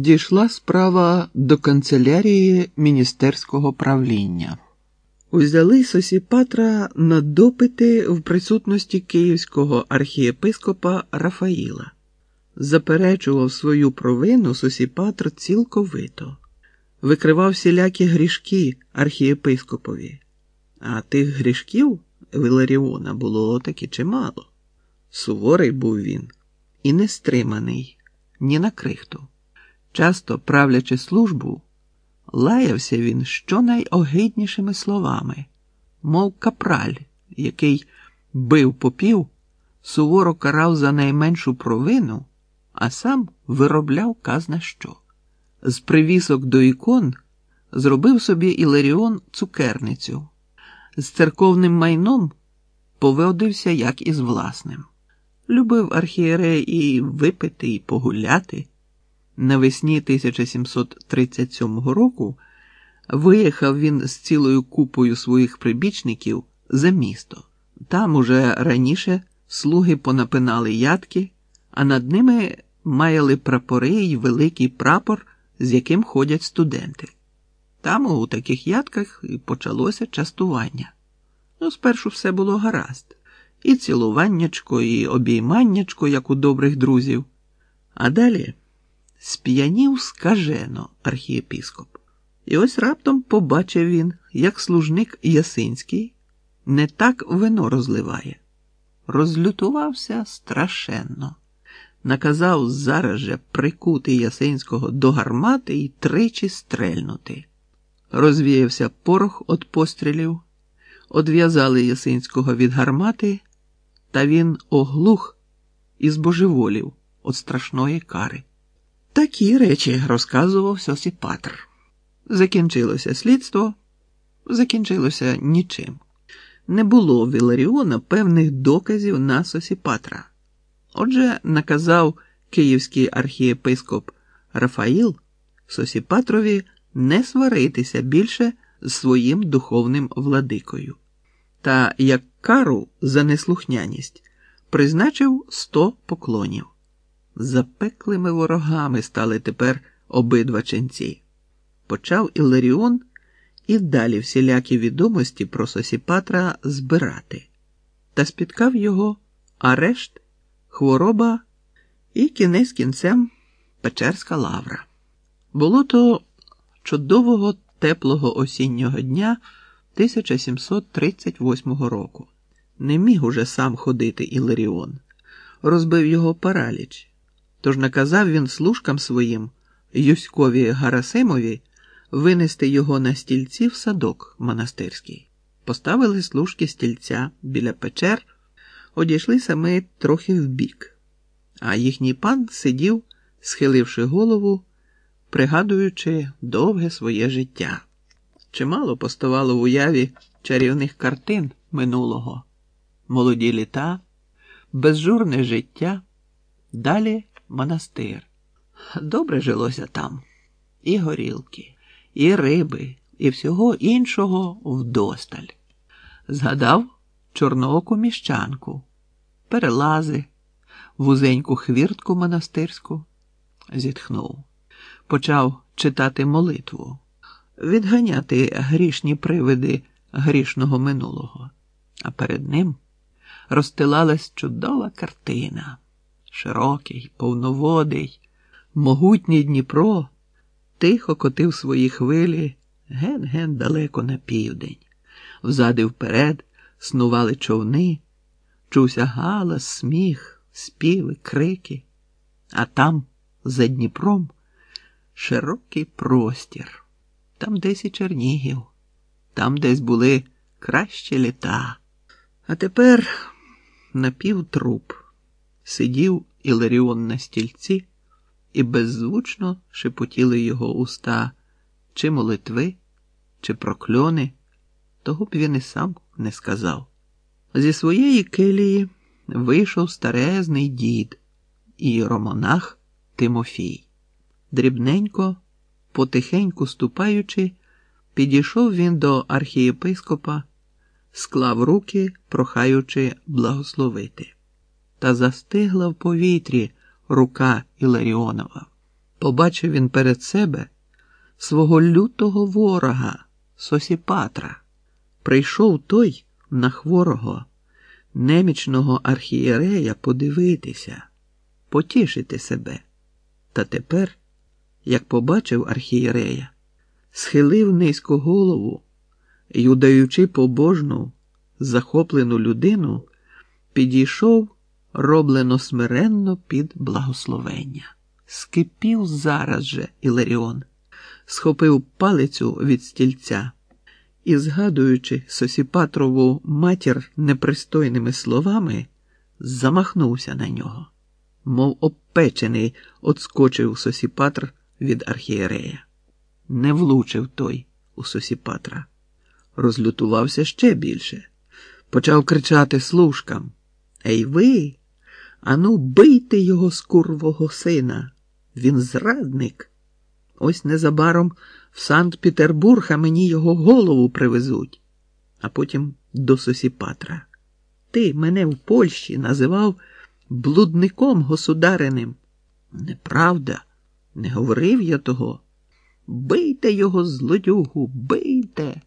дійшла справа до канцелярії міністерського правління. Узяли Сосіпатра на допити в присутності київського архієпископа Рафаїла. Заперечував свою провину Сосіпатр цілковито, викривав всілякі грішки архієпископові, а тих грішків Виларіона було таки чимало. Суворий був він і нестриманий ні на крихту. Часто правлячи службу, лаявся він щонайогиднішими словами, мов капраль, який бив попів, суворо карав за найменшу провину, а сам виробляв казна що. З привісок до ікон зробив собі Іларіон цукерницю, з церковним майном поводився як із власним. Любив архієрей і випити, і погуляти. Навесні 1737 року виїхав він з цілою купою своїх прибічників за місто. Там уже раніше слуги понапинали ядки, а над ними маяли прапори й великий прапор, з яким ходять студенти. Там у таких ядках і почалося частування. Ну, спершу все було гаразд, і цілуваннячко, і обійманнячко, як у добрих друзів. А далі сп'янів скажено архієпископ. І ось раптом побачив він, як служник Ясинський не так вино розливає. Розлютувався страшенно. Наказав зараз же прикути Ясинського до гармати і тричі стрельнути. Розвіявся порох від пострілів, одв'язали Ясинського від гармати, та він оглух і збожеволів від страшної кари. Такі речі розказував Сосіпатр. Закінчилося слідство, закінчилося нічим. Не було в Іларіона певних доказів на Сосіпатра. Отже, наказав київський архієпископ Рафаїл Сосіпатрові не сваритися більше з своїм духовним владикою. Та як кару за неслухняність призначив сто поклонів. Запеклими ворогами стали тепер обидва ченці. Почав Іларіон і далі всілякі відомості про Сосіпатра збирати, та спіткав його арешт, хвороба і кінець кінцем Печерська лавра. Було то чудового теплого осіннього дня 1738 року. Не міг уже сам ходити Іларіон, розбив його параліч. Тож наказав він служкам своїм Юськові Гарасимові винести його на стільці в садок монастирський. Поставили служки стільця біля печер, одійшли саме трохи вбік, а їхній пан сидів, схиливши голову, пригадуючи довге своє життя. Чимало поставало в уяві чарівних картин минулого, молоді літа, безжурне життя, далі монастир. Добре жилося там. І горілки, і риби, і всього іншого вдосталь. Згадав чорнооку міщанку, перелази, вузеньку хвіртку монастирську, зітхнув, почав читати молитву, відганяти грішні привиди грішного минулого, а перед ним розстилалась чудова картина широкий, повноводий, могутній Дніпро тихо котив свої хвилі ген-ген далеко на південь. Взади вперед снували човни, чувся галас, сміх, співи, крики, а там, за Дніпром, широкий простір, там десь і Чернігів, там десь були кращі літа. А тепер напівтруп сидів Іларіон на стільці, і беззвучно шепотіли його уста чи молитви, чи прокльони, того б він і сам не сказав. Зі своєї келії вийшов старезний дід і ромонах Тимофій. Дрібненько, потихеньку ступаючи, підійшов він до архієпископа, склав руки, прохаючи благословити та застигла в повітрі рука Іларіонова. Побачив він перед себе свого лютого ворога, Сосіпатра. Прийшов той на хворого, немічного архієрея подивитися, потішити себе. Та тепер, як побачив архієрея, схилив низько голову і, удаючи побожну, захоплену людину, підійшов роблено смиренно під благословення. Скипів зараз же Іларіон, схопив палицю від стільця і, згадуючи Сосіпатрову матір непристойними словами, замахнувся на нього, мов обпечений, отскочив Сосіпатр від архієрея. Не влучив той у Сосіпатра. Розлютувався ще більше, почав кричати служкам. Ей ви, ану, бийте його скурвого сина. Він зрадник. Ось незабаром в Санкт Петербург, а мені його голову привезуть, а потім до Сосіпатра. Ти мене в Польщі називав блудником государиним. Неправда, не говорив я того. Бийте його, злодюгу, бийте.